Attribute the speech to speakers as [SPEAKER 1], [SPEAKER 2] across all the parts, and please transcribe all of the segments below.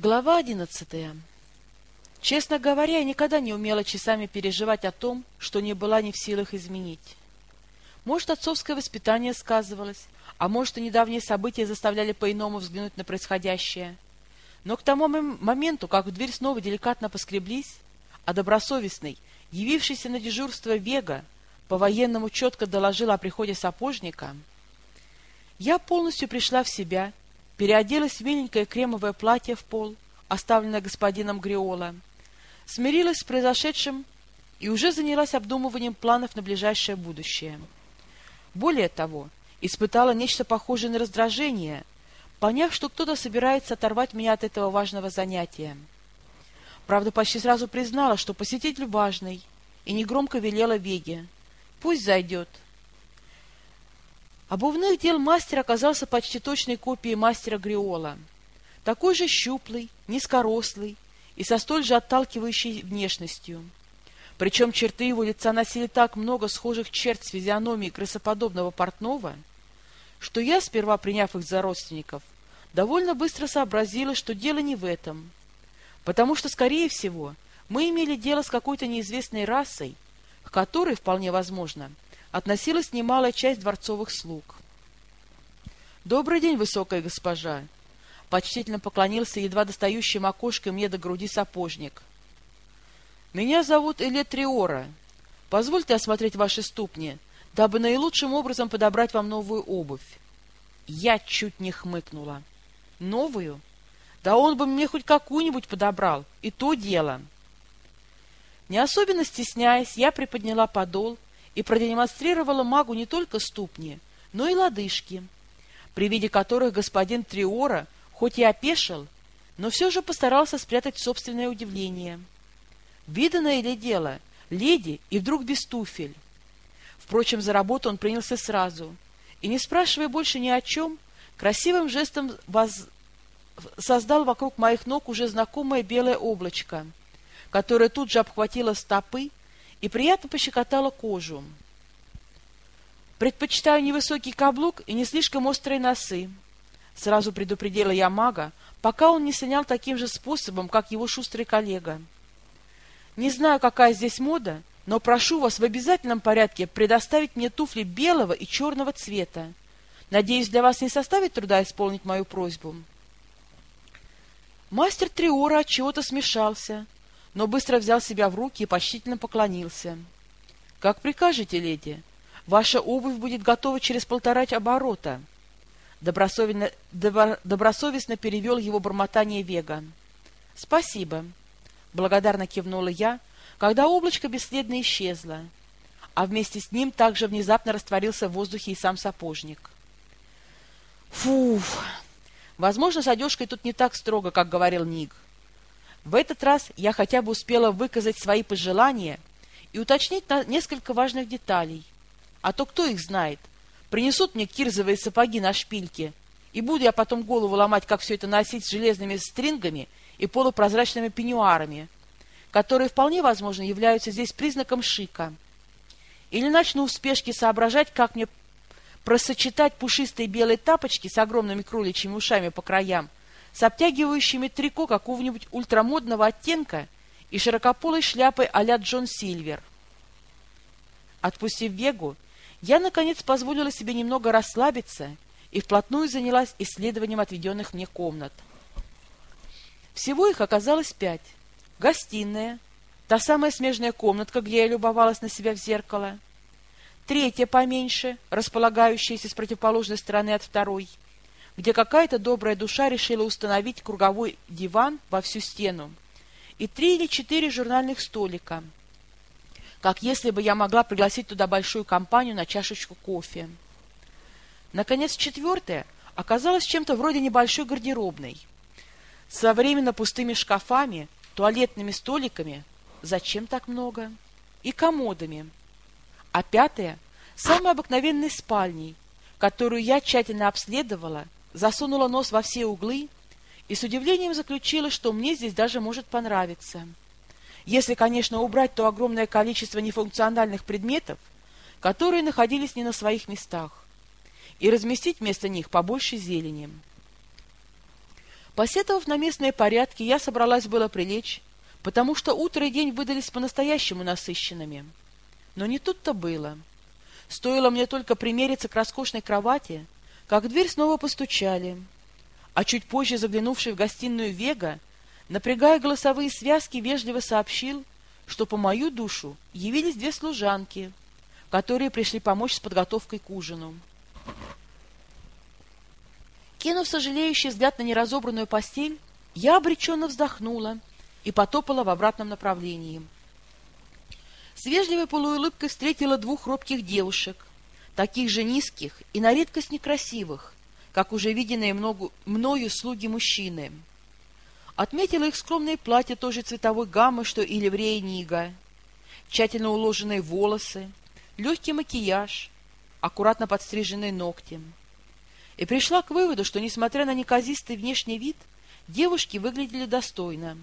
[SPEAKER 1] Глава одиннадцатая. Честно говоря, я никогда не умела часами переживать о том, что не была не в силах изменить. Может, отцовское воспитание сказывалось, а может, и недавние события заставляли по-иному взглянуть на происходящее. Но к тому моменту, как в дверь снова деликатно поскреблись, а добросовестный, явившийся на дежурство Вега, по-военному четко доложил о приходе сапожника, я полностью пришла в себя переоделась в миленькое кремовое платье в пол, оставленное господином Гриола, смирилась с произошедшим и уже занялась обдумыванием планов на ближайшее будущее. Более того, испытала нечто похожее на раздражение, поняв, что кто-то собирается оторвать меня от этого важного занятия. Правда, почти сразу признала, что посетитель важный, и негромко велела Веге. «Пусть зайдет». Обувных дел мастер оказался почти точной копией мастера Гриола. Такой же щуплый, низкорослый и со столь же отталкивающей внешностью. Причем черты его лица носили так много схожих черт с физиономией крысоподобного портного, что я, сперва приняв их за родственников, довольно быстро сообразила, что дело не в этом, потому что, скорее всего, мы имели дело с какой-то неизвестной расой, к которой, вполне возможно, — относилась немалая часть дворцовых слуг. «Добрый день, высокая госпожа!» Почтительно поклонился едва достающим окошком мне до груди сапожник. «Меня зовут Элетриора. Позвольте осмотреть ваши ступни, дабы наилучшим образом подобрать вам новую обувь». Я чуть не хмыкнула. «Новую? Да он бы мне хоть какую-нибудь подобрал, и то дело!» Не особенно стесняясь, я приподняла подол и продемонстрировала магу не только ступни, но и лодыжки, при виде которых господин Триора хоть и опешил, но все же постарался спрятать собственное удивление. Виданное ли дело, леди и вдруг без туфель? Впрочем, за работу он принялся сразу, и, не спрашивая больше ни о чем, красивым жестом воз... создал вокруг моих ног уже знакомое белое облачко, которое тут же обхватило стопы и приятно пощекотала кожу. «Предпочитаю невысокий каблук и не слишком острые носы», — сразу предупредила я мага, пока он не снял таким же способом, как его шустрый коллега. «Не знаю, какая здесь мода, но прошу вас в обязательном порядке предоставить мне туфли белого и черного цвета. Надеюсь, для вас не составит труда исполнить мою просьбу». Мастер Триора от чего-то смешался — но быстро взял себя в руки и почтительно поклонился. — Как прикажете, леди? Ваша обувь будет готова через полтора оборота. Добросовестно, добро, добросовестно перевел его бормотание Вега. — Спасибо. Благодарно кивнула я, когда облачко бесследно исчезло, а вместе с ним также внезапно растворился в воздухе и сам сапожник. Фуф! Возможно, с одежкой тут не так строго, как говорил Ник. — в этот раз я хотя бы успела выказать свои пожелания и уточнить несколько важных деталей. А то кто их знает? Принесут мне кирзовые сапоги на шпильке, и буду я потом голову ломать, как все это носить с железными стрингами и полупрозрачными пеньюарами, которые вполне возможно являются здесь признаком шика. Или начну в спешке соображать, как мне просочетать пушистые белые тапочки с огромными кроличьими ушами по краям с обтягивающими трико какого-нибудь ультрамодного оттенка и широкополой шляпой а-ля Джон Сильвер. Отпустив Вегу, я, наконец, позволила себе немного расслабиться и вплотную занялась исследованием отведенных мне комнат. Всего их оказалось пять. Гостиная, та самая смежная комнатка, где я любовалась на себя в зеркало, третья поменьше, располагающаяся с противоположной стороны от второй — где какая-то добрая душа решила установить круговой диван во всю стену, и три или четыре журнальных столика, как если бы я могла пригласить туда большую компанию на чашечку кофе. Наконец, четвертое оказалось чем-то вроде небольшой гардеробной, со временно пустыми шкафами, туалетными столиками, зачем так много, и комодами. А пятое — самой обыкновенной спальней, которую я тщательно обследовала — засунула нос во все углы и с удивлением заключила, что мне здесь даже может понравиться. Если, конечно, убрать то огромное количество нефункциональных предметов, которые находились не на своих местах, и разместить вместо них побольше зелени. Посетовав на местные порядки, я собралась было прилечь, потому что утро и день выдались по-настоящему насыщенными. Но не тут-то было. Стоило мне только примериться к роскошной кровати, как дверь снова постучали, а чуть позже заглянувший в гостиную Вега, напрягая голосовые связки, вежливо сообщил, что по мою душу явились две служанки, которые пришли помочь с подготовкой к ужину. Кинув сожалеющий взгляд на неразобранную постель, я обреченно вздохнула и потопала в обратном направлении. С вежливой полуулыбкой встретила двух робких девушек, таких же низких и на редкость некрасивых, как уже виденные многу, мною слуги мужчины. Отметила их скромные платья той же цветовой гаммы, что и ливрея Нига, тщательно уложенные волосы, легкий макияж, аккуратно подстриженные ногти. И пришла к выводу, что, несмотря на неказистый внешний вид, девушки выглядели достойно.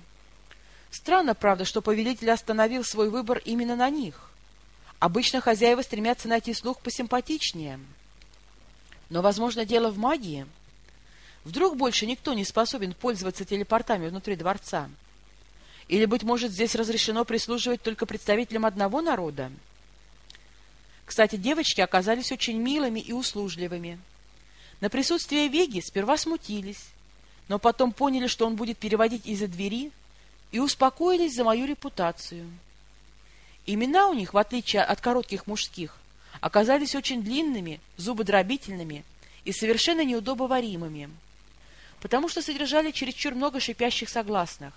[SPEAKER 1] Странно, правда, что повелитель остановил свой выбор именно на них. Обычно хозяева стремятся найти слух посимпатичнее. Но, возможно, дело в магии. Вдруг больше никто не способен пользоваться телепортами внутри дворца? Или, быть может, здесь разрешено прислуживать только представителям одного народа? Кстати, девочки оказались очень милыми и услужливыми. На присутствие Веги сперва смутились, но потом поняли, что он будет переводить из-за двери – и успокоились за мою репутацию. Имена у них, в отличие от коротких мужских, оказались очень длинными, зубодробительными и совершенно неудобоваримыми, потому что содержали чересчур много шипящих согласных.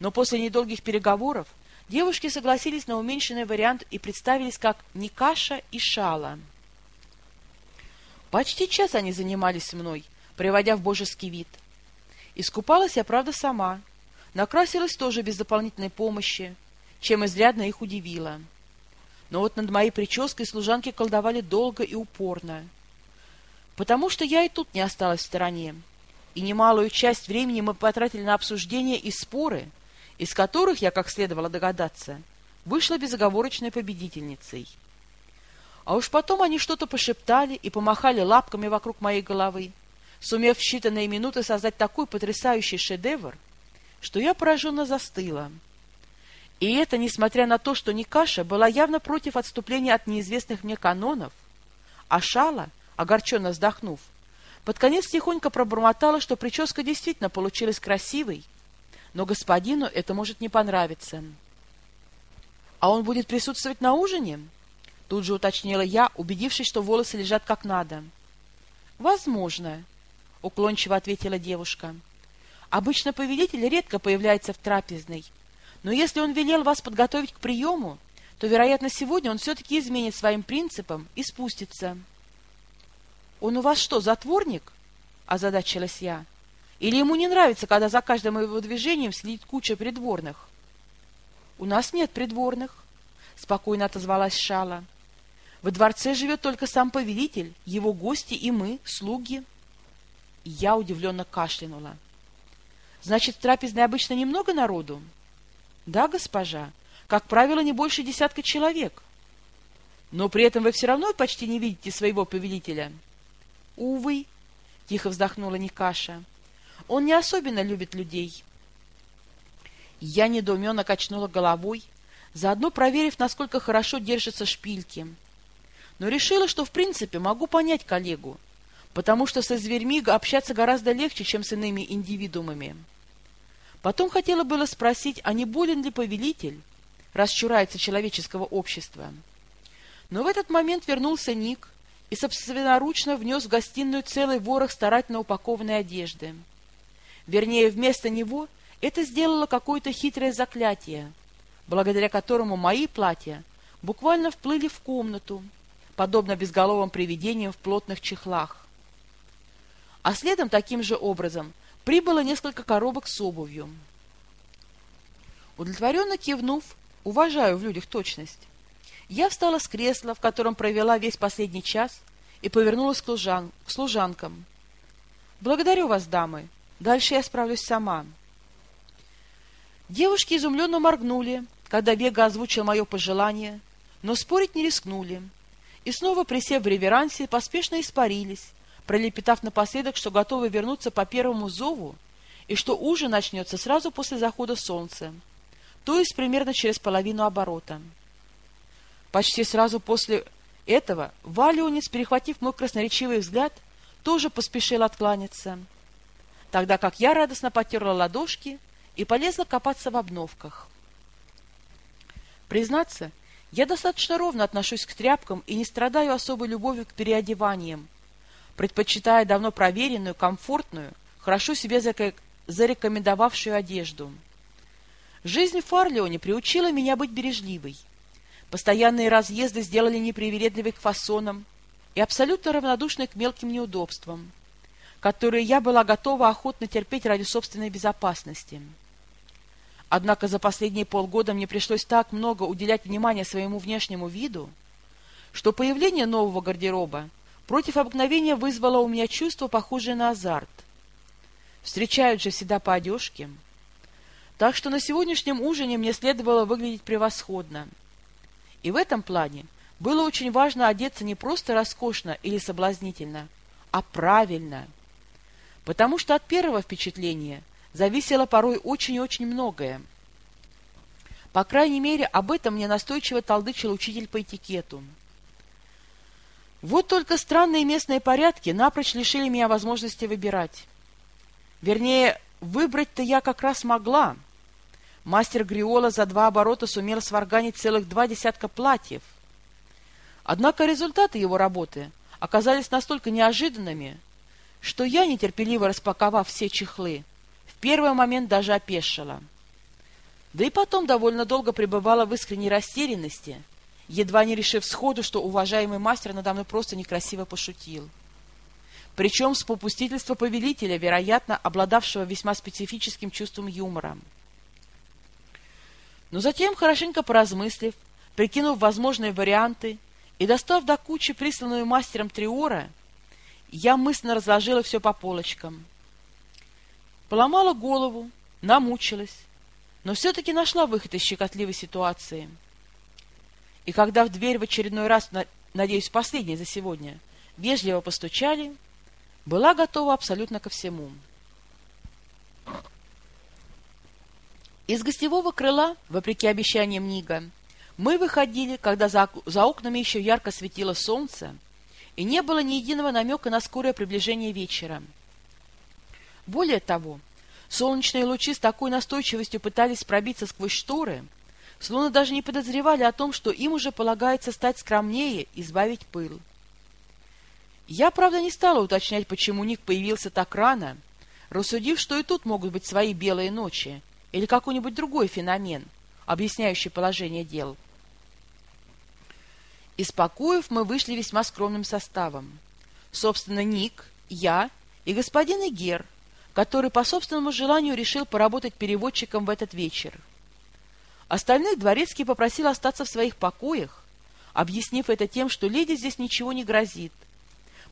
[SPEAKER 1] Но после недолгих переговоров девушки согласились на уменьшенный вариант и представились как Никаша и Шала. Почти час они занимались мной, приводя в божеский вид. Искупалась я, правда, сама — Накрасилась тоже без дополнительной помощи, чем изрядно их удивило. Но вот над моей прической служанки колдовали долго и упорно. Потому что я и тут не осталась в стороне. И немалую часть времени мы потратили на обсуждения и споры, из которых, я, как следовало догадаться, вышла безоговорочной победительницей. А уж потом они что-то пошептали и помахали лапками вокруг моей головы, сумев в считанные минуты создать такой потрясающий шедевр, что я пораженно застыла. И это несмотря на то, что Никаша была явно против отступления от неизвестных мне канонов, а Шала, огорченно вздохнув, под конец тихонько пробормотала, что прическа действительно получилась красивой, но господину это может не понравиться. «А он будет присутствовать на ужине?» Тут же уточнила я, убедившись, что волосы лежат как надо. «Возможно», — уклончиво ответила девушка. Обычно повелитель редко появляется в трапезной, но если он велел вас подготовить к приему, то, вероятно, сегодня он все-таки изменит своим принципам и спустится. — Он у вас что, затворник? — озадачилась я. — Или ему не нравится, когда за каждым его движением следит куча придворных? — У нас нет придворных, — спокойно отозвалась Шала. — Во дворце живет только сам повелитель, его гости и мы, слуги. я удивленно кашлянула. — Значит, в трапезной обычно немного народу? Да, госпожа. Как правило, не больше десятка человек. Но при этом вы все равно почти не видите своего повелителя. Увы, тихо вздохнула Никаша. Он не особенно любит людей. Я недоуменно качнула головой, заодно проверив, насколько хорошо держатся шпильки. Но решила, что в принципе могу понять коллегу, потому что со зверьми общаться гораздо легче, чем с иными индивидуумами. Потом хотела было спросить, а не болен ли повелитель, раз чурается человеческого общества. Но в этот момент вернулся Ник и собственноручно внес в гостиную целый ворох старательно упакованной одежды. Вернее, вместо него это сделало какое-то хитрое заклятие, благодаря которому мои платья буквально вплыли в комнату, подобно безголовым привидениям в плотных чехлах. А следом таким же образом прибыло несколько коробок с обувью. Удовлетворенно кивнув, уважаю в людях точность, я встала с кресла, в котором провела весь последний час, и повернулась к, служан... к служанкам. «Благодарю вас, дамы. Дальше я справлюсь сама». Девушки изумленно моргнули, когда Вега озвучил мое пожелание, но спорить не рискнули, и снова, присев в реверансе, поспешно испарились, пролепетав напоследок, что готовы вернуться по первому зову и что ужин начнется сразу после захода солнца, то есть примерно через половину оборота. Почти сразу после этого Валионец, перехватив мой красноречивый взгляд, тоже поспешил откланяться, тогда как я радостно потерла ладошки и полезла копаться в обновках. Признаться, я достаточно ровно отношусь к тряпкам и не страдаю особой любовью к переодеваниям, предпочитая давно проверенную, комфортную, хорошо себе зарекомендовавшую одежду. Жизнь в Фарлеоне приучила меня быть бережливой. Постоянные разъезды сделали непривередливой к фасонам и абсолютно равнодушной к мелким неудобствам, которые я была готова охотно терпеть ради собственной безопасности. Однако за последние полгода мне пришлось так много уделять внимания своему внешнему виду, что появление нового гардероба против обыкновения вызвало у меня чувство, похожее на азарт. Встречают же всегда по одежке. Так что на сегодняшнем ужине мне следовало выглядеть превосходно. И в этом плане было очень важно одеться не просто роскошно или соблазнительно, а правильно. Потому что от первого впечатления – зависело порой очень-очень многое. По крайней мере, об этом мне настойчиво толдычил учитель по этикету. Вот только странные местные порядки напрочь лишили меня возможности выбирать. Вернее, выбрать-то я как раз могла. Мастер Гриола за два оборота сумел сварганить целых два десятка платьев. Однако результаты его работы оказались настолько неожиданными, что я, нетерпеливо распаковав все чехлы, первый момент даже опешила. Да и потом довольно долго пребывала в искренней растерянности, едва не решив сходу, что уважаемый мастер надо мной просто некрасиво пошутил. Причем с попустительства повелителя, вероятно, обладавшего весьма специфическим чувством юмора. Но затем, хорошенько поразмыслив, прикинув возможные варианты и достав до кучи присланную мастером Триора, я мысленно разложила все по полочкам — Поломала голову, намучилась, но все-таки нашла выход из щекотливой ситуации. И когда в дверь в очередной раз, надеюсь, последний за сегодня, вежливо постучали, была готова абсолютно ко всему. Из гостевого крыла, вопреки обещаниям Нига, мы выходили, когда за, за окнами еще ярко светило солнце, и не было ни единого намека на скорое приближение вечера. Более того, солнечные лучи с такой настойчивостью пытались пробиться сквозь шторы, словно даже не подозревали о том, что им уже полагается стать скромнее и избавить пыл. Я, правда, не стала уточнять, почему Ник появился так рано, рассудив, что и тут могут быть свои белые ночи или какой-нибудь другой феномен, объясняющий положение дел. Из покоев мы вышли весьма скромным составом. Собственно, Ник, я и господин Игер, который по собственному желанию решил поработать переводчиком в этот вечер. Остальных дворецкий попросил остаться в своих покоях, объяснив это тем, что леди здесь ничего не грозит,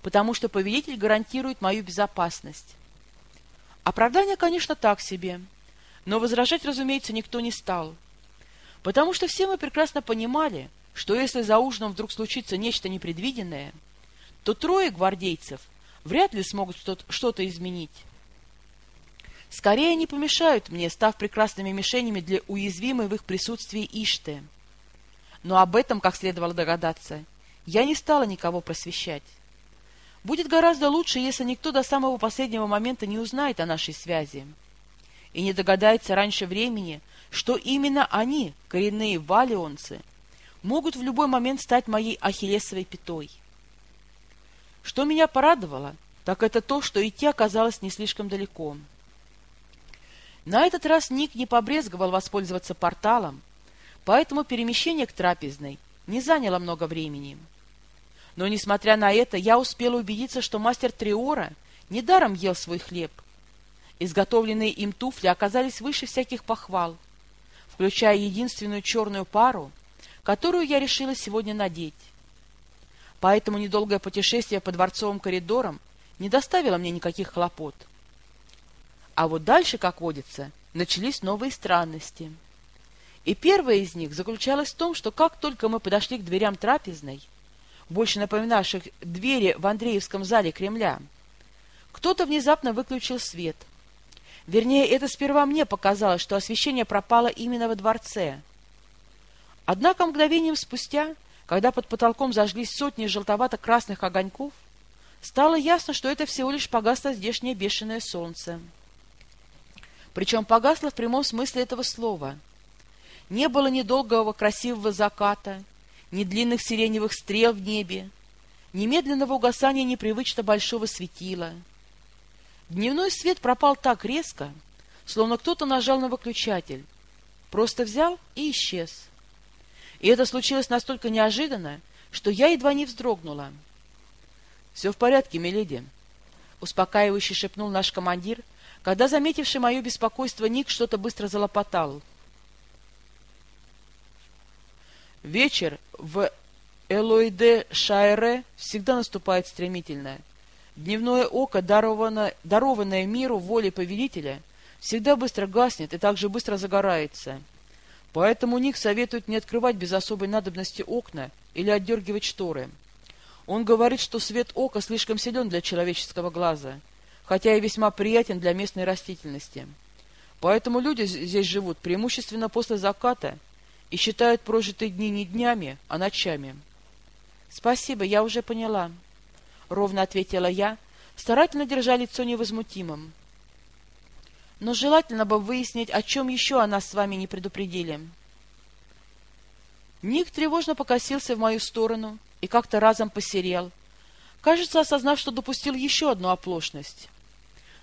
[SPEAKER 1] потому что повелитель гарантирует мою безопасность. Оправдание, конечно, так себе, но возражать, разумеется, никто не стал, потому что все мы прекрасно понимали, что если за ужином вдруг случится нечто непредвиденное, то трое гвардейцев вряд ли смогут что-то изменить. Скорее они помешают мне, став прекрасными мишенями для уязвимой в их присутствии Ишты. Но об этом, как следовало догадаться, я не стала никого просвещать. Будет гораздо лучше, если никто до самого последнего момента не узнает о нашей связи и не догадается раньше времени, что именно они, коренные валионцы, могут в любой момент стать моей ахиллесовой пятой. Что меня порадовало, так это то, что идти оказалось не слишком далеко. На этот раз Ник не побрезговал воспользоваться порталом, поэтому перемещение к трапезной не заняло много времени. Но, несмотря на это, я успела убедиться, что мастер Триора недаром ел свой хлеб. Изготовленные им туфли оказались выше всяких похвал, включая единственную черную пару, которую я решила сегодня надеть. Поэтому недолгое путешествие по дворцовым коридорам не доставило мне никаких хлопот. А вот дальше, как водится, начались новые странности. И первая из них заключалась в том, что как только мы подошли к дверям трапезной, больше напоминавших двери в Андреевском зале Кремля, кто-то внезапно выключил свет. Вернее, это сперва мне показалось, что освещение пропало именно во дворце. Однако мгновением спустя, когда под потолком зажглись сотни желтовато-красных огоньков, стало ясно, что это всего лишь погасло здешнее бешеное солнце. Причем погасло в прямом смысле этого слова. Не было ни долгого красивого заката, ни длинных сиреневых стрел в небе, ни медленного угасания непривычно большого светила. Дневной свет пропал так резко, словно кто-то нажал на выключатель, просто взял и исчез. И это случилось настолько неожиданно, что я едва не вздрогнула. — Все в порядке, миледи, — успокаивающе шепнул наш командир, когда, заметивший мое беспокойство, Ник что-то быстро залопотал. Вечер в Элоиде Шайре всегда наступает стремительно. Дневное око, даровано, дарованное миру волей повелителя, всегда быстро гаснет и также быстро загорается. Поэтому Ник советует не открывать без особой надобности окна или отдергивать шторы. Он говорит, что свет ока слишком силен для человеческого глаза — хотя и весьма приятен для местной растительности. Поэтому люди здесь живут преимущественно после заката и считают прожитые дни не днями, а ночами. — Спасибо, я уже поняла, — ровно ответила я, старательно держа лицо невозмутимым. Но желательно бы выяснить, о чем еще о нас с вами не предупредили. Ник тревожно покосился в мою сторону и как-то разом посерел, кажется, осознав, что допустил еще одну оплошность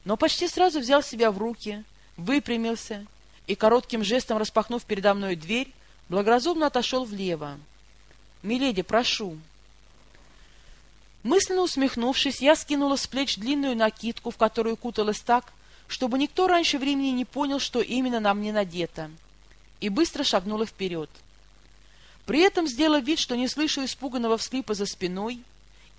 [SPEAKER 1] но почти сразу взял себя в руки, выпрямился и, коротким жестом распахнув передо мной дверь, благоразумно отошел влево. «Миледи, прошу!» Мысленно усмехнувшись, я скинула с плеч длинную накидку, в которую куталась так, чтобы никто раньше времени не понял, что именно на мне надето, и быстро шагнула вперед. При этом сделав вид, что не слышу испуганного всклипа за спиной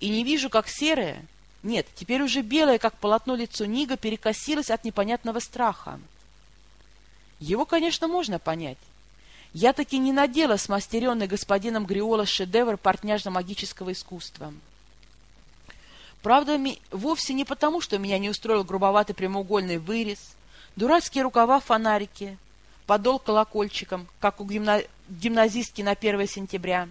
[SPEAKER 1] и не вижу, как серая, нет, теперь уже белое, как полотно лицо Нига, перекосилось от непонятного страха. Его, конечно, можно понять. Я таки не надела смастеренный господином Гриола шедевр портняжно-магического искусства. Правда, вовсе не потому, что меня не устроил грубоватый прямоугольный вырез, дурацкие рукава-фонарики, подол колокольчиком, как у гимна... гимназистки на 1 сентября,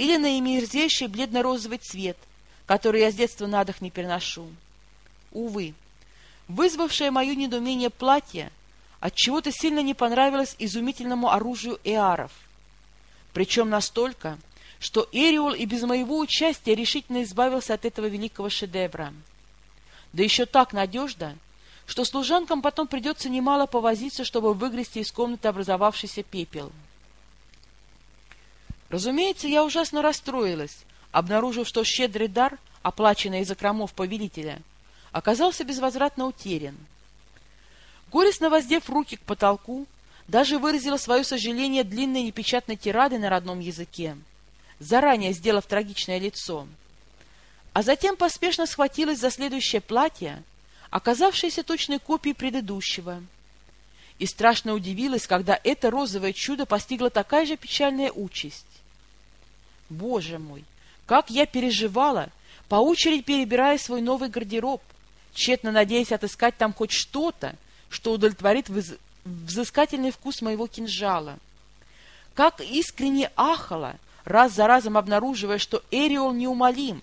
[SPEAKER 1] или наимерзейший бледно-розовый цвет, который я с детства на дых не переношу. Увы, вызвавшее мое недоумение платье отчего-то сильно не понравилось изумительному оружию эаров. Причем настолько, что Эриол и без моего участия решительно избавился от этого великого шедевра. Да еще так надежно, что служанкам потом придется немало повозиться, чтобы выгрести из комнаты образовавшийся пепел. Разумеется, я ужасно расстроилась, обнаружив, что щедрый дар, оплаченный из окромов повелителя, оказался безвозвратно утерян. Горестно воздев руки к потолку, даже выразила свое сожаление длинной непечатной тирадой на родном языке, заранее сделав трагичное лицо. А затем поспешно схватилась за следующее платье, оказавшееся точной копией предыдущего, и страшно удивилась, когда это розовое чудо постигло такая же печальная участь. Боже мой! Как я переживала, по очереди перебирая свой новый гардероб, тщетно надеясь отыскать там хоть что-то, что удовлетворит выз... взыскательный вкус моего кинжала. Как искренне ахала, раз за разом обнаруживая, что Эриол неумолим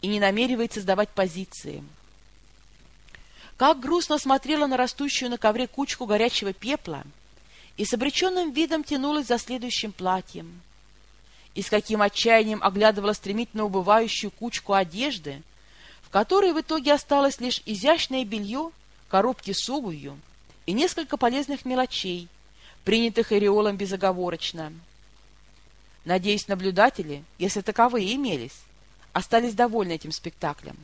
[SPEAKER 1] и не намеревается сдавать позиции. Как грустно смотрела на растущую на ковре кучку горячего пепла и с обреченным видом тянулась за следующим платьем и с каким отчаянием оглядывала стремительно убывающую кучку одежды, в которой в итоге осталось лишь изящное белье, коробки с обувью и несколько полезных мелочей, принятых Ореолом безоговорочно. Надеюсь, наблюдатели, если таковые имелись, остались довольны этим спектаклем.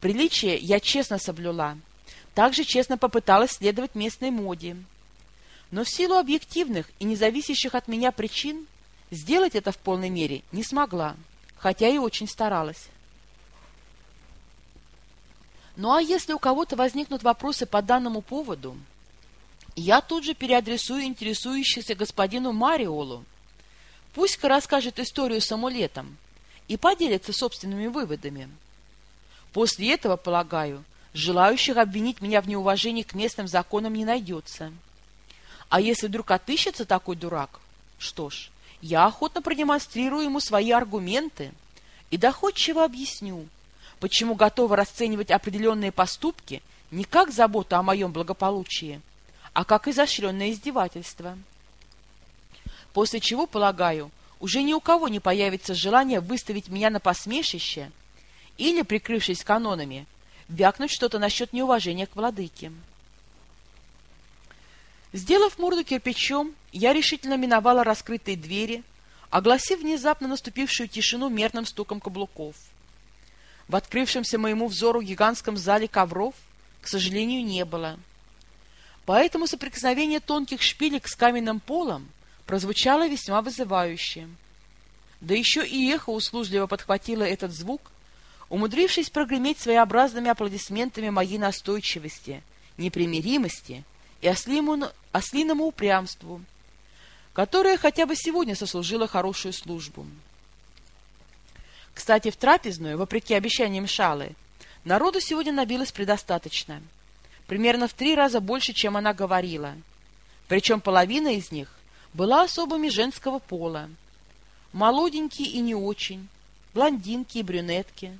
[SPEAKER 1] Приличие я честно соблюла, также честно попыталась следовать местной моде. Но в силу объективных и независящих от меня причин Сделать это в полной мере не смогла, хотя и очень старалась. Ну а если у кого-то возникнут вопросы по данному поводу, я тут же переадресую интересующихся господину Мариолу. Пусть-ка расскажет историю с амулетом и поделится собственными выводами. После этого, полагаю, желающих обвинить меня в неуважении к местным законам не найдется. А если вдруг отыщется такой дурак, что ж, я охотно продемонстрирую ему свои аргументы и доходчиво объясню, почему готова расценивать определенные поступки не как заботу о моем благополучии, а как изощренное издевательство. После чего, полагаю, уже ни у кого не появится желание выставить меня на посмешище или, прикрывшись канонами, вякнуть что-то насчет неуважения к владыке. Сделав морду кирпичом, я решительно миновала раскрытые двери, огласив внезапно наступившую тишину мерным стуком каблуков. В открывшемся моему взору гигантском зале ковров, к сожалению, не было. Поэтому соприкосновение тонких шпилек с каменным полом прозвучало весьма вызывающе. Да еще и эхо услужливо подхватило этот звук, умудрившись прогреметь своеобразными аплодисментами моей настойчивости, непримиримости и ослиному, ослиному упрямству, которое хотя бы сегодня сослужило хорошую службу. Кстати, в трапезную, вопреки обещаниям Шалы, народу сегодня набилось предостаточно. Примерно в три раза больше, чем она говорила. Причем половина из них была особыми женского пола. Молоденькие и не очень, блондинки и брюнетки.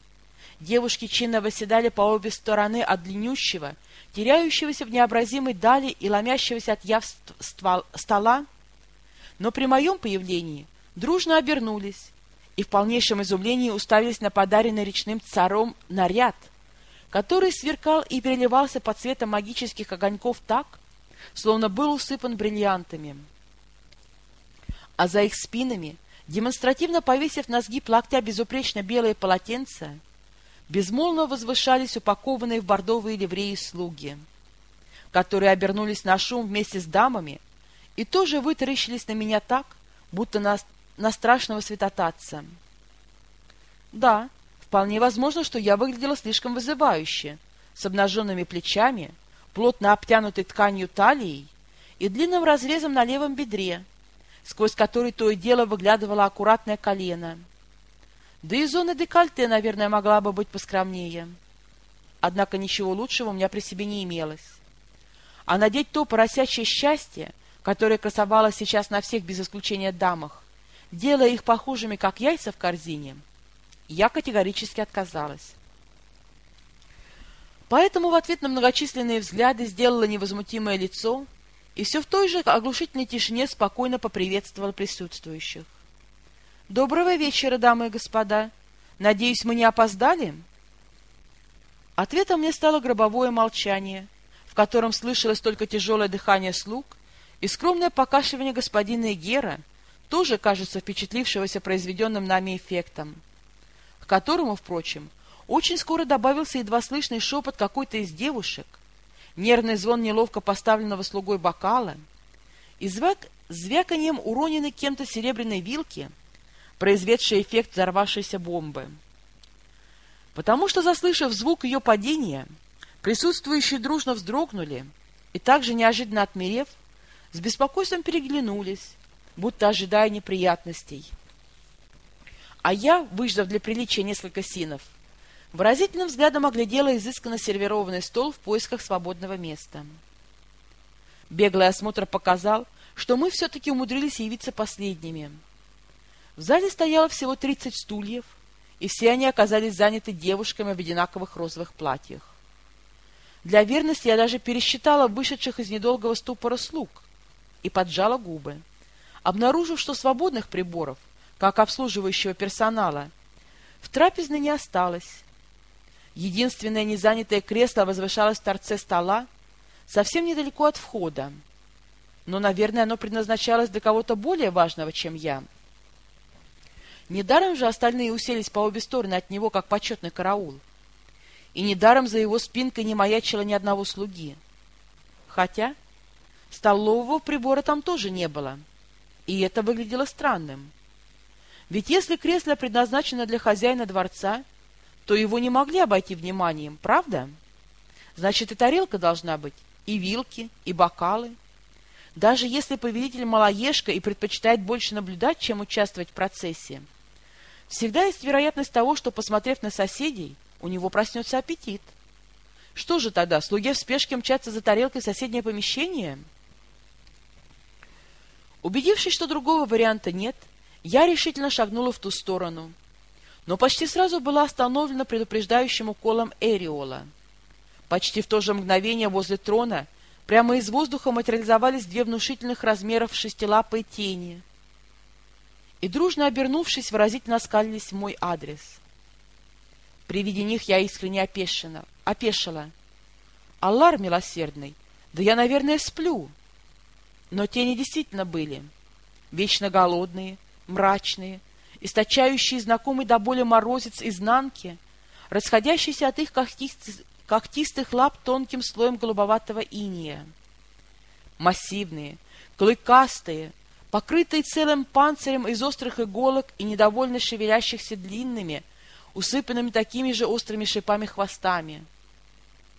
[SPEAKER 1] Девушки чинно восседали по обе стороны от длиннющего, теряющегося в необразимой дали и ломящегося от явств стола, но при моем появлении дружно обернулись и в полнейшем изумлении уставились на подаренный речным царом наряд, который сверкал и переливался под цветом магических огоньков так, словно был усыпан бриллиантами. А за их спинами, демонстративно повесив на сгиб локтя безупречно белые полотенца, безмолвно возвышались упакованные в бордовые ливреи слуги, которые обернулись на шум вместе с дамами и тоже вытаращились на меня так, будто на, на страшного святотатца. Да, вполне возможно, что я выглядела слишком вызывающе, с обнаженными плечами, плотно обтянутой тканью талией и длинным разрезом на левом бедре, сквозь который то и дело выглядывало аккуратное колено — да и зона декольте, наверное, могла бы быть поскромнее. Однако ничего лучшего у меня при себе не имелось. А надеть то поросячье счастье, которое красовалось сейчас на всех без исключения дамах, делая их похожими, как яйца в корзине, я категорически отказалась. Поэтому в ответ на многочисленные взгляды сделала невозмутимое лицо и все в той же оглушительной тишине спокойно поприветствовала присутствующих. Доброго вечера, дамы и господа. Надеюсь, мы не опоздали? Ответом мне стало гробовое молчание, в котором слышалось только тяжелое дыхание слуг и скромное покашливание господина Эгера, тоже, кажется, впечатлившегося произведенным нами эффектом, к которому, впрочем, очень скоро добавился едва слышный шепот какой-то из девушек, нервный звон неловко поставленного слугой бокала и звяк, звяканием уроненной кем-то серебряной вилки — произведший эффект взорвавшейся бомбы. Потому что, заслышав звук ее падения, присутствующие дружно вздрогнули и также неожиданно отмерев, с беспокойством переглянулись, будто ожидая неприятностей. А я, выждав для приличия несколько синов, выразительным взглядом оглядела изысканно сервированный стол в поисках свободного места. Беглый осмотр показал, что мы все-таки умудрились явиться последними — в зале стояло всего тридцать стульев, и все они оказались заняты девушками в одинаковых розовых платьях. Для верности я даже пересчитала вышедших из недолгого ступора слуг и поджала губы, обнаружив, что свободных приборов, как обслуживающего персонала, в трапезной не осталось. Единственное незанятое кресло возвышалось в торце стола, совсем недалеко от входа. Но, наверное, оно предназначалось для кого-то более важного, чем я — Недаром же остальные уселись по обе стороны от него, как почетный караул. И недаром за его спинкой не маячило ни одного слуги. Хотя столового прибора там тоже не было, и это выглядело странным. Ведь если кресло предназначено для хозяина дворца, то его не могли обойти вниманием, правда? Значит, и тарелка должна быть, и вилки, и бокалы. Даже если повелитель малоежка и предпочитает больше наблюдать, чем участвовать в процессе, Всегда есть вероятность того, что, посмотрев на соседей, у него проснется аппетит. Что же тогда, слуге в спешке мчаться за тарелкой в соседнее помещение? Убедившись, что другого варианта нет, я решительно шагнула в ту сторону, но почти сразу была остановлена предупреждающим уколом Эриола. Почти в то же мгновение возле трона прямо из воздуха материализовались две внушительных размеров шестилапые тени — и, дружно обернувшись, выразительно скалились в мой адрес. При виде них я искренне опешена, опешила. Аллар милосердный, да я, наверное, сплю. Но тени действительно были. Вечно голодные, мрачные, источающие знакомый до боли морозец изнанки, расходящиеся от их когтистых, когтистых лап тонким слоем голубоватого иния. Массивные, клыкастые, покрытые целым панцирем из острых иголок и недовольно шевелящихся длинными, усыпанными такими же острыми шипами хвостами.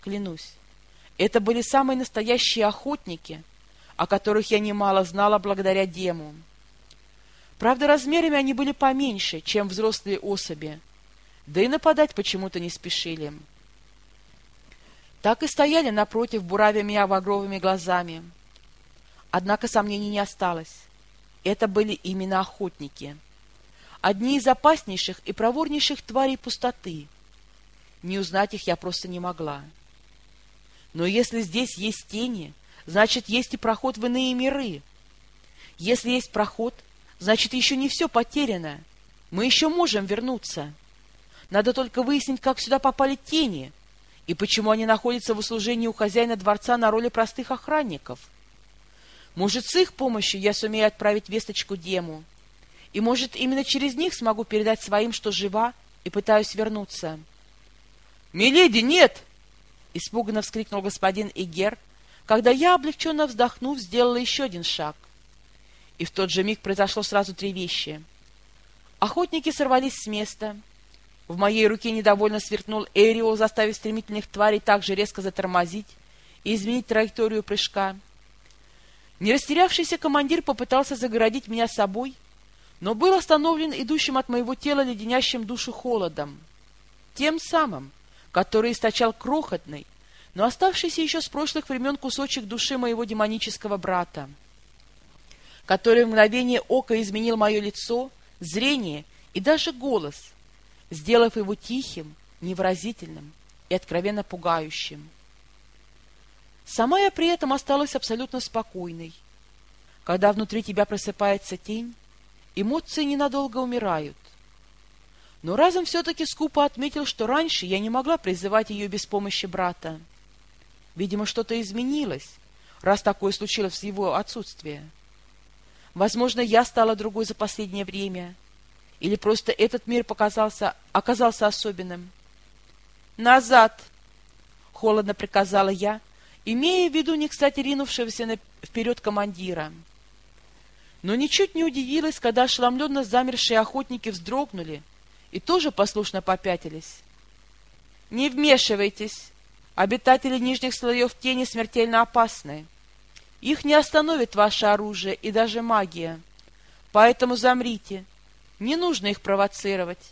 [SPEAKER 1] Клянусь, это были самые настоящие охотники, о которых я немало знала благодаря Дему. Правда, размерами они были поменьше, чем взрослые особи, да и нападать почему-то не спешили. Так и стояли напротив, буравя меня багровыми глазами. Однако сомнений не осталось. Это были именно охотники. Одни из опаснейших и проворнейших тварей пустоты. Не узнать их я просто не могла. Но если здесь есть тени, значит, есть и проход в иные миры. Если есть проход, значит, еще не все потеряно. Мы еще можем вернуться. Надо только выяснить, как сюда попали тени, и почему они находятся в услужении у хозяина дворца на роли простых охранников. Может, с их помощью я сумею отправить весточку Дему. И, может, именно через них смогу передать своим, что жива, и пытаюсь вернуться. — Миледи, нет! — испуганно вскрикнул господин Игер, когда я, облегченно вздохнув, сделала еще один шаг. И в тот же миг произошло сразу три вещи. Охотники сорвались с места. В моей руке недовольно сверкнул Эриол, заставив стремительных тварей так же резко затормозить и изменить траекторию прыжка — не растерявшийся командир попытался загородить меня собой, но был остановлен идущим от моего тела леденящим душу холодом. Тем самым, который источал крохотный, но оставшийся еще с прошлых времен кусочек души моего демонического брата, который в мгновение ока изменил мое лицо, зрение и даже голос, сделав его тихим, невыразительным и откровенно пугающим. Сама я при этом осталась абсолютно спокойной. Когда внутри тебя просыпается тень, эмоции ненадолго умирают. Но разом все-таки скупо отметил, что раньше я не могла призывать ее без помощи брата. Видимо, что-то изменилось, раз такое случилось в его отсутствие. Возможно, я стала другой за последнее время, или просто этот мир показался, оказался особенным. «Назад!» — холодно приказала я, имея в виду не кстати ринувшегося вперед командира. Но ничуть не удивилась, когда ошеломленно замершие охотники вздрогнули и тоже послушно попятились. «Не вмешивайтесь! Обитатели нижних слоев тени смертельно опасны. Их не остановит ваше оружие и даже магия. Поэтому замрите. Не нужно их провоцировать».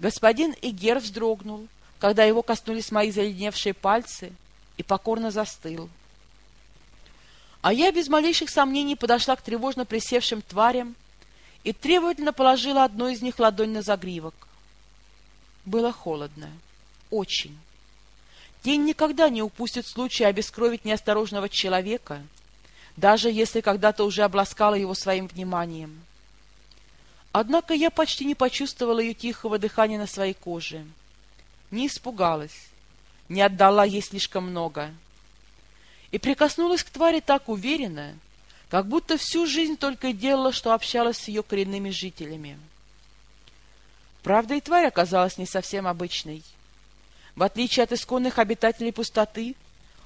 [SPEAKER 1] Господин Игер вздрогнул, когда его коснулись мои заледневшие пальцы, и покорно застыл. А я без малейших сомнений подошла к тревожно присевшим тварям и требовательно положила одну из них ладонь на загривок. Было холодно. Очень. Тень никогда не упустит случая обескровить неосторожного человека, даже если когда-то уже обласкала его своим вниманием. Однако я почти не почувствовала ее тихого дыхания на своей коже. Не испугалась не отдала ей слишком много. И прикоснулась к твари так уверенно, как будто всю жизнь только и делала, что общалась с ее коренными жителями. Правда, и тварь оказалась не совсем обычной. В отличие от исконных обитателей пустоты,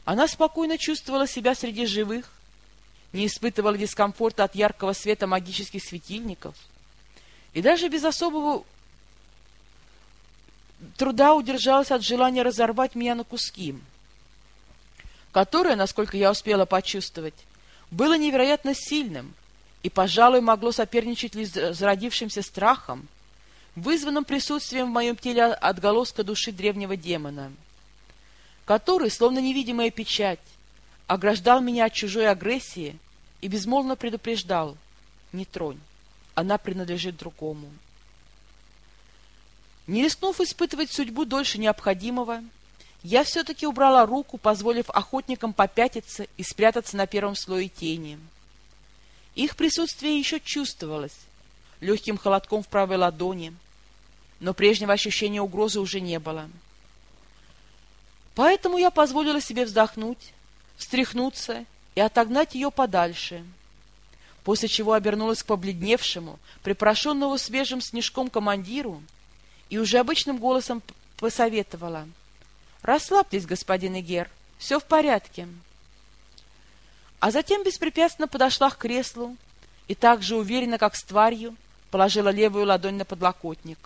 [SPEAKER 1] она спокойно чувствовала себя среди живых, не испытывала дискомфорта от яркого света магических светильников и даже без особого труда удержалась от желания разорвать меня на куски, которое, насколько я успела почувствовать, было невероятно сильным и, пожалуй, могло соперничать с зародившимся страхом, вызванным присутствием в моем теле отголоска души древнего демона. который, словно невидимая печать, ограждал меня от чужой агрессии и безмолвно предупреждал «Не тронь, она принадлежит другому». Не рискнув испытывать судьбу дольше необходимого, я все-таки убрала руку, позволив охотникам попятиться и спрятаться на первом слое тени. Их присутствие еще чувствовалось, легким холодком в правой ладони, но прежнего ощущения угрозы уже не было. Поэтому я позволила себе вздохнуть, встряхнуться и отогнать ее подальше, после чего обернулась к побледневшему, припрошенному свежим снежком командиру и уже обычным голосом посоветовала. «Расслабьтесь, господин Игер, все в порядке». А затем беспрепятственно подошла к креслу и так же уверенно, как с тварью, положила левую ладонь на подлокотник.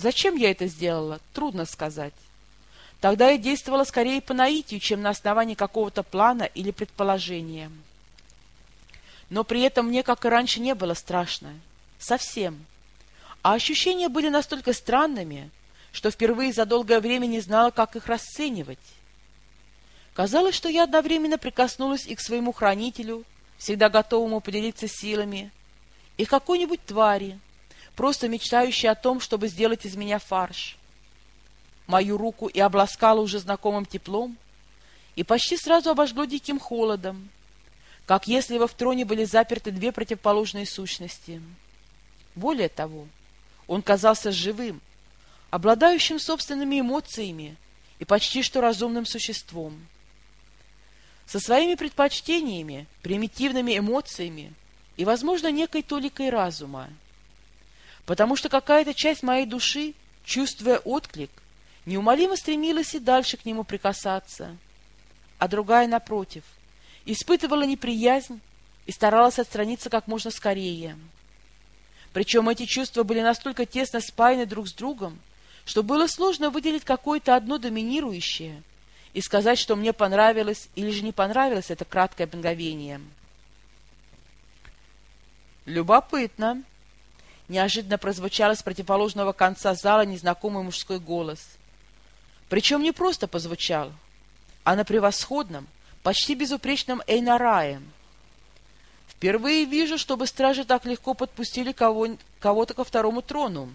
[SPEAKER 1] Зачем я это сделала, трудно сказать. Тогда я действовала скорее по наитию, чем на основании какого-то плана или предположения. Но при этом мне, как и раньше, не было страшно. Совсем. А ощущения были настолько странными, что впервые за долгое время не знала, как их расценивать. Казалось, что я одновременно прикоснулась и к своему хранителю, всегда готовому поделиться силами, и к какой-нибудь твари, просто мечтающей о том, чтобы сделать из меня фарш. Мою руку и обласкало уже знакомым теплом, и почти сразу обожгло диким холодом, как если во в троне были заперты две противоположные сущности. Более того, он казался живым, обладающим собственными эмоциями и почти что разумным существом. Со своими предпочтениями, примитивными эмоциями и, возможно, некой толикой разума. Потому что какая-то часть моей души, чувствуя отклик, неумолимо стремилась и дальше к нему прикасаться, а другая, напротив, испытывала неприязнь и старалась отстраниться как можно скорее. Причем эти чувства были настолько тесно спаяны друг с другом, что было сложно выделить какое-то одно доминирующее и сказать, что мне понравилось или же не понравилось это краткое мгновение. «Любопытно!» Неожиданно прозвучало с противоположного конца зала незнакомый мужской голос. Причем не просто позвучал, а на превосходном, почти безупречном Эйнарае — Впервые вижу, чтобы стражи так легко подпустили кого- кого-то ко второму трону.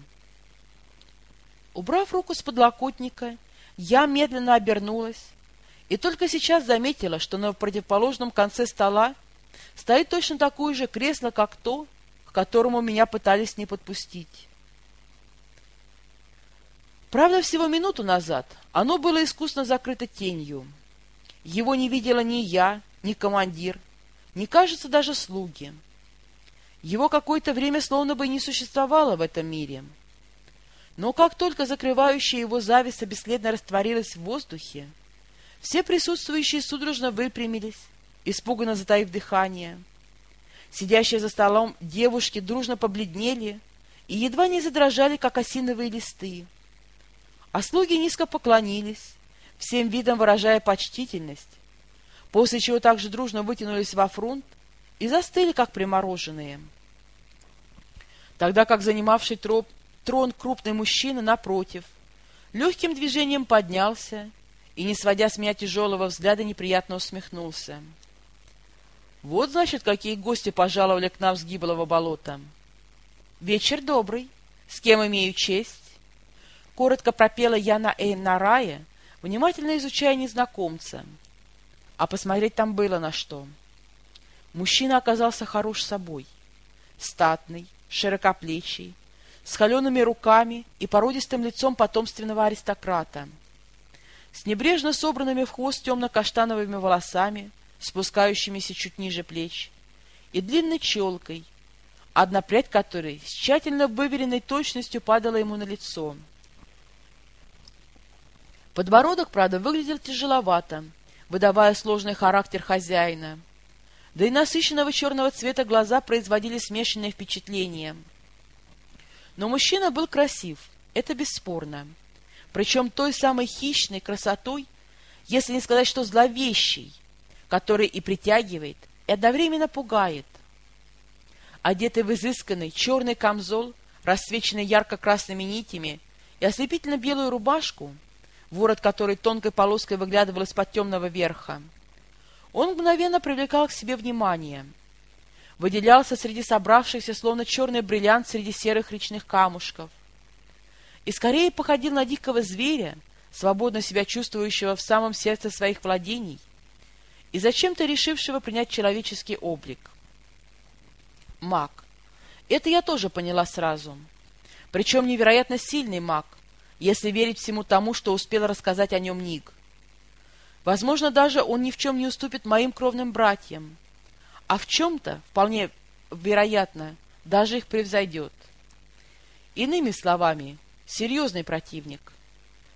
[SPEAKER 1] Убрав руку с подлокотника, я медленно обернулась и только сейчас заметила, что на противоположном конце стола стоит точно такое же кресло, как то, которому меня пытались не подпустить. Правда, всего минуту назад оно было искусно закрыто тенью. Его не видела ни я, ни командир, не кажется даже слуги. Его какое-то время словно бы не существовало в этом мире. Но как только закрывающая его зависа бесследно растворилась в воздухе, все присутствующие судорожно выпрямились, испуганно затаив дыхание. Сидящие за столом девушки дружно побледнели и едва не задрожали, как осиновые листы. А слуги низко поклонились, всем видом выражая почтительность, после чего также дружно вытянулись во фронт и застыли, как примороженные. Тогда как занимавший троп, трон крупный мужчина, напротив, легким движением поднялся и, не сводя с меня тяжелого взгляда, неприятно усмехнулся. Вот, значит, какие гости пожаловали к нам с гиблого болота. «Вечер добрый. С кем имею честь?» Коротко пропела я на Эйнарае, внимательно изучая незнакомца — а посмотреть там было на что. Мужчина оказался хорош собой. Статный, широкоплечий, с холеными руками и породистым лицом потомственного аристократа. С небрежно собранными в хвост темно-каштановыми волосами, спускающимися чуть ниже плеч, и длинной челкой, одна прядь которой с тщательно выверенной точностью падала ему на лицо. Подбородок, правда, выглядел тяжеловато, выдавая сложный характер хозяина. Да и насыщенного черного цвета глаза производили смешанное впечатление. Но мужчина был красив, это бесспорно. Причем той самой хищной красотой, если не сказать, что зловещей, который и притягивает, и одновременно пугает. Одетый в изысканный черный камзол, рассвеченный ярко-красными нитями, и ослепительно белую рубашку, ворот которой тонкой полоской выглядывал из-под темного верха. Он мгновенно привлекал к себе внимание. Выделялся среди собравшихся, словно черный бриллиант среди серых речных камушков. И скорее походил на дикого зверя, свободно себя чувствующего в самом сердце своих владений и зачем-то решившего принять человеческий облик. Маг. Это я тоже поняла сразу. Причем невероятно сильный маг, если верить всему тому, что успел рассказать о нем Ник. Возможно, даже он ни в чем не уступит моим кровным братьям, а в чем-то, вполне вероятно, даже их превзойдет. Иными словами, серьезный противник,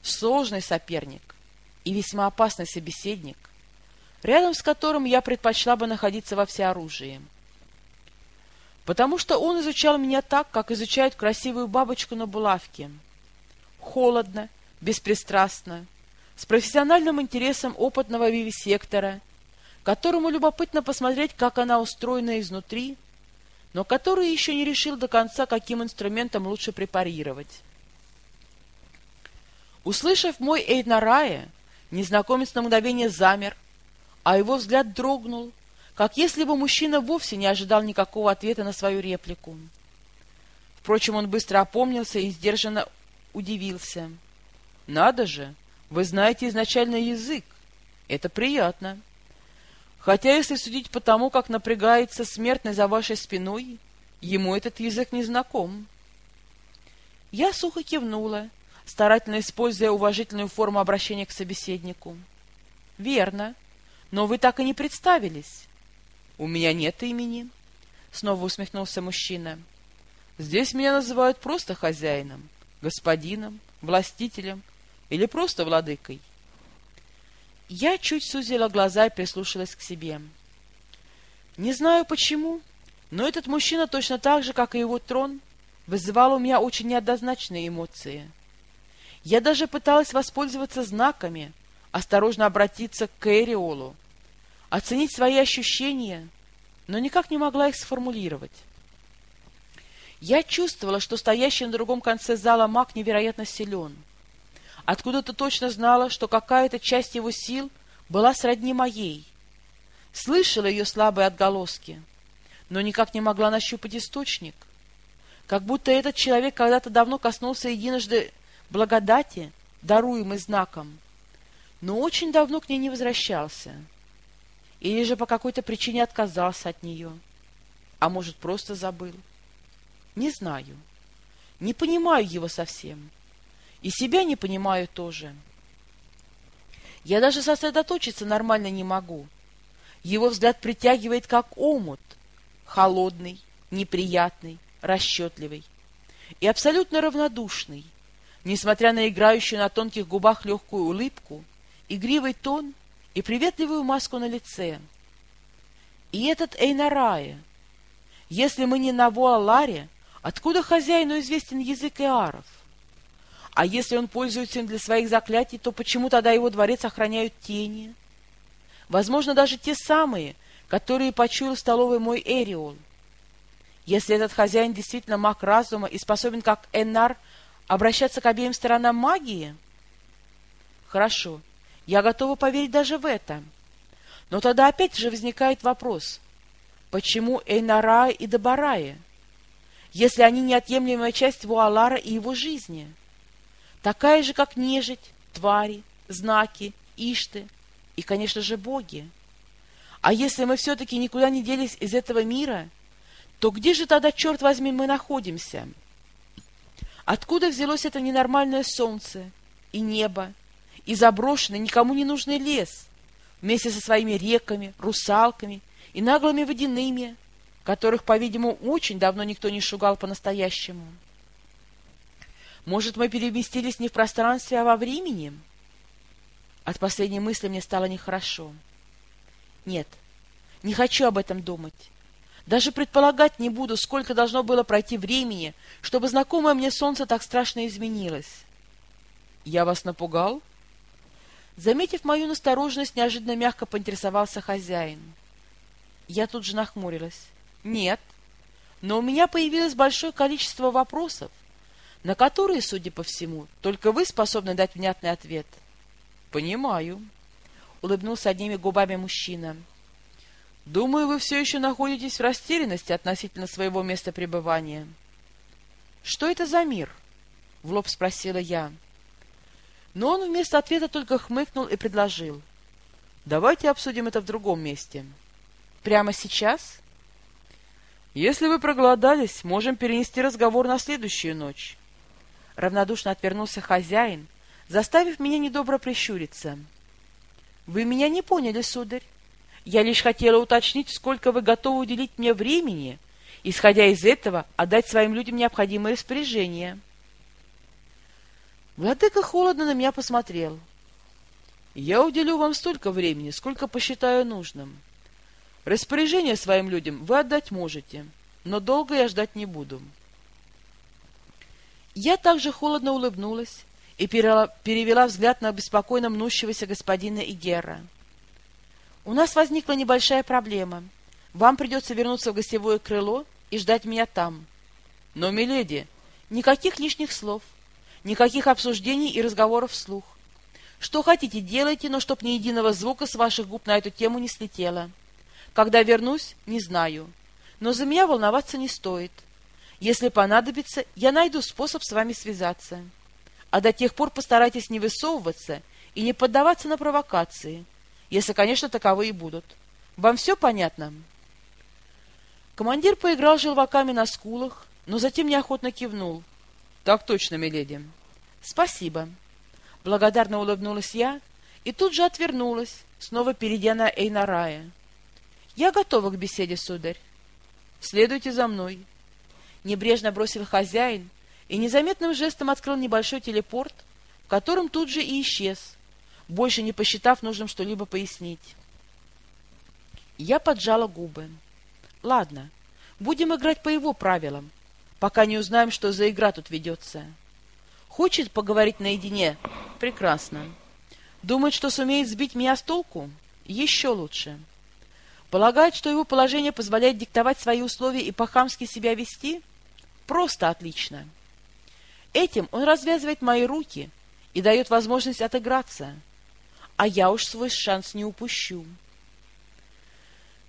[SPEAKER 1] сложный соперник и весьма опасный собеседник, рядом с которым я предпочла бы находиться во всеоружии. Потому что он изучал меня так, как изучают красивую бабочку на булавке. Холодно, беспристрастно, с профессиональным интересом опытного вивисектора, которому любопытно посмотреть, как она устроена изнутри, но который еще не решил до конца, каким инструментом лучше препарировать. Услышав мой Эйднарая, незнакомец на мгновение замер, а его взгляд дрогнул, как если бы мужчина вовсе не ожидал никакого ответа на свою реплику. Впрочем, он быстро опомнился и сдержанно удивился. «Надо же! Вы знаете изначальный язык. Это приятно. Хотя, если судить по тому, как напрягается смертный за вашей спиной, ему этот язык не знаком». Я сухо кивнула, старательно используя уважительную форму обращения к собеседнику. «Верно. Но вы так и не представились». «У меня нет имени», — снова усмехнулся мужчина. «Здесь меня называют просто хозяином, господином, властителем или просто владыкой». Я чуть сузила глаза и прислушалась к себе. Не знаю почему, но этот мужчина точно так же, как и его трон, вызывал у меня очень неоднозначные эмоции. Я даже пыталась воспользоваться знаками, осторожно обратиться к Эриолу, оценить свои ощущения, но никак не могла их сформулировать. Я чувствовала, что стоящий на другом конце зала маг невероятно силен. Откуда-то точно знала, что какая-то часть его сил была сродни моей. Слышала ее слабые отголоски, но никак не могла нащупать источник. Как будто этот человек когда-то давно коснулся единожды благодати, даруемой знаком, но очень давно к ней не возвращался или же по какой-то причине отказался от нее, а может, просто забыл. Не знаю, не понимаю его совсем, и себя не понимаю тоже. Я даже сосредоточиться нормально не могу. Его взгляд притягивает как омут, холодный, неприятный, расчетливый и абсолютно равнодушный, несмотря на играющую на тонких губах легкую улыбку, игривый тон и приветливую маску на лице. И этот Эйнарая. Если мы не на Вуаларе, откуда хозяину известен язык Иаров? А если он пользуется им для своих заклятий, то почему тогда его дворец охраняют тени? Возможно, даже те самые, которые почуял в столовой мой Эриол. Если этот хозяин действительно маг разума и способен, как Эннар, обращаться к обеим сторонам магии? Хорошо. Я готова поверить даже в это. Но тогда опять же возникает вопрос, почему Эйнарая и Дабарая, если они неотъемлемая часть Вуалара и его жизни? Такая же, как нежить, твари, знаки, ишты и, конечно же, боги. А если мы все-таки никуда не делись из этого мира, то где же тогда, черт возьми, мы находимся? Откуда взялось это ненормальное солнце и небо, и заброшенный, никому не нужный лес, вместе со своими реками, русалками и наглыми водяными, которых, по-видимому, очень давно никто не шугал по-настоящему. Может, мы переместились не в пространстве, а во времени? От последней мысли мне стало нехорошо. Нет, не хочу об этом думать. Даже предполагать не буду, сколько должно было пройти времени, чтобы знакомое мне солнце так страшно изменилось. Я вас напугал? Заметив мою настороженность, неожиданно мягко поинтересовался хозяин. Я тут же нахмурилась. Нет, но у меня появилось большое количество вопросов, на которые, судя по всему, только вы способны дать внятный ответ. — Понимаю, — улыбнулся одними губами мужчина. — Думаю, вы все еще находитесь в растерянности относительно своего места пребывания. — Что это за мир? — в лоб спросила я. Но он вместо ответа только хмыкнул и предложил. — Давайте обсудим это в другом месте. — Прямо сейчас? — Если вы проголодались, можем перенести разговор на следующую ночь. Равнодушно отвернулся хозяин, заставив меня недобро прищуриться. — Вы меня не поняли, сударь. Я лишь хотела уточнить, сколько вы готовы уделить мне времени, исходя из этого, отдать своим людям необходимые распоряжения. Владыка холодно на меня посмотрел. — Я уделю вам столько времени, сколько посчитаю нужным. Распоряжение своим людям вы отдать можете, но долго я ждать не буду. — я также холодно улыбнулась и перевела взгляд на беспокойно мнущегося господина Игера. «У нас возникла небольшая проблема. Вам придется вернуться в гостевое крыло и ждать меня там. Но, миледи, никаких лишних слов, никаких обсуждений и разговоров вслух. Что хотите, делайте, но чтоб ни единого звука с ваших губ на эту тему не слетело. Когда вернусь, не знаю. Но за меня волноваться не стоит». Если понадобится, я найду способ с вами связаться. А до тех пор постарайтесь не высовываться и не поддаваться на провокации, если, конечно, таковые будут. Вам все понятно?» Командир поиграл желваками на скулах, но затем неохотно кивнул. «Так точно, миледи». «Спасибо». Благодарно улыбнулась я и тут же отвернулась, снова перейдя на Эйнарая. «Я готова к беседе, сударь. Следуйте за мной». Небрежно бросил хозяин и незаметным жестом открыл небольшой телепорт, в котором тут же и исчез, больше не посчитав нужным что-либо пояснить. Я поджала губы. Ладно, будем играть по его правилам, пока не узнаем, что за игра тут ведется. Хочет поговорить наедине? Прекрасно. Думает, что сумеет сбить меня с толку? Еще лучше. Полагает, что его положение позволяет диктовать свои условия и по-хамски себя вести? Просто отлично. Этим он развязывает мои руки и дает возможность отыграться, а я уж свой шанс не упущу.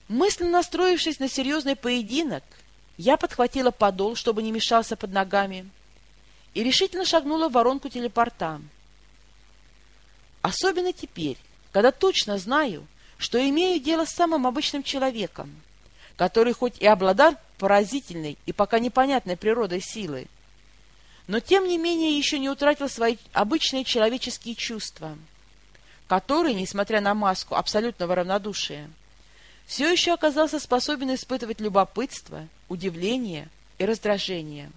[SPEAKER 1] Мысленно настроившись на серьезный поединок, я подхватила подол, чтобы не мешался под ногами, и решительно шагнула в воронку телепорта. Особенно теперь, когда точно знаю, что имею дело с самым обычным человеком, который хоть и обладал поразительной и пока непонятной природой силы, но тем не менее еще не утратил свои обычные человеческие чувства, которые, несмотря на маску абсолютного равнодушия, все еще оказался способен испытывать любопытство, удивление и раздражение.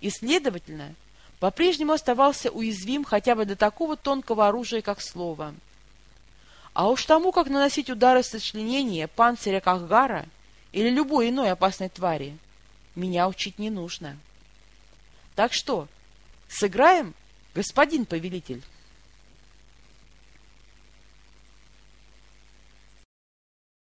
[SPEAKER 1] И, следовательно, по-прежнему оставался уязвим хотя бы до такого тонкого оружия, как слово. А уж тому, как наносить удары сочленения панциря Кахгара – или любой иной опасной твари, меня учить не нужно. Так что, сыграем, господин повелитель?